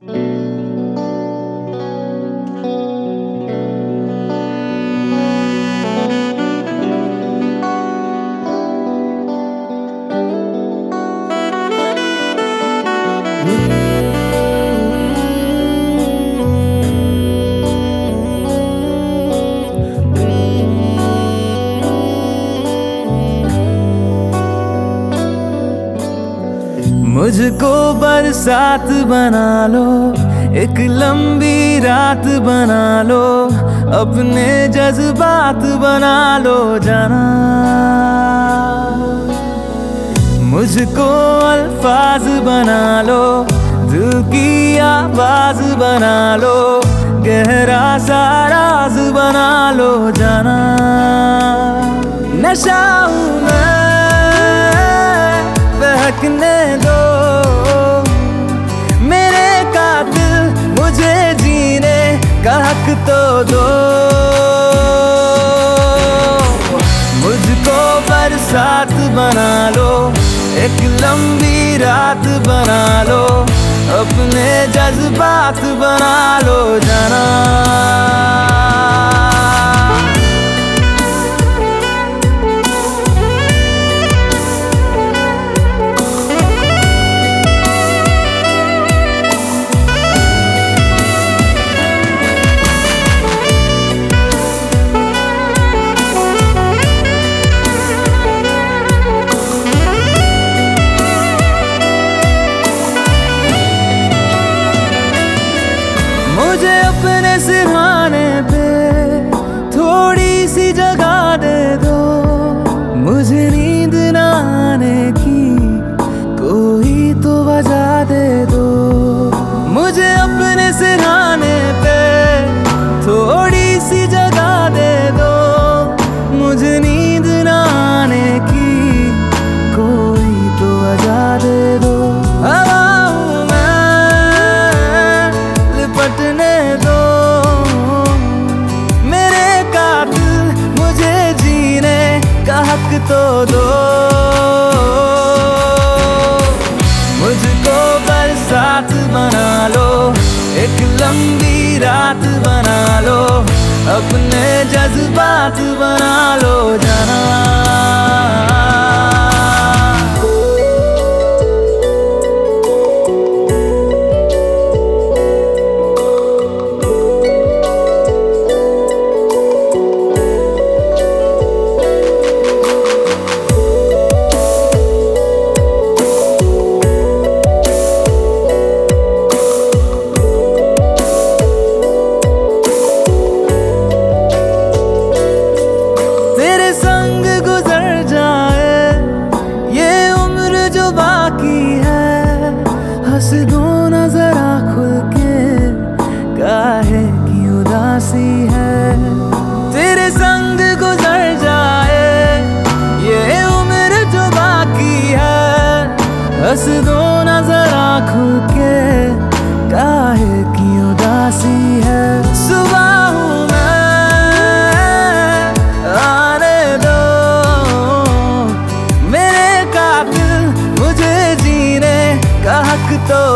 Música मुझको बरसात बना लो, एक लंबी रात बना लो, अपने जज्बात बना लो जाना। मुझको अल्फाज बना लो, दिल की आवाज़ बना लो, गहरा सा राज बना लो जाना। नशा लंबी रात बना लो अपने जज्बात बना लो जाना। अपने सिरहाने तो दो। मुझको बरसात बना लो, एक लंबी रात बना लो, अपने जज्बात बना लो। जो बाकी है। हंस दो नजरा खुल के, काहे की उदासी है। तेरे संग गुजर जाए, ये उम्र जो बाकी है। हंस दो नजरा खुल के, काहे की उदासी है। सुबह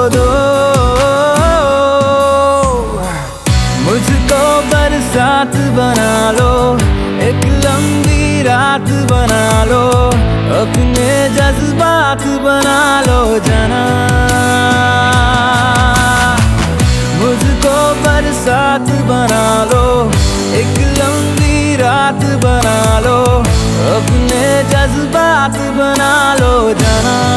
दो। मुझको बरसात बना लो, एक लंबी रात बना लो, अपने जज्बात बना लो जाना। मुझको बरसात बना लो, एक लंबी रात बना लो, अपने जज्बात बना लो जाना।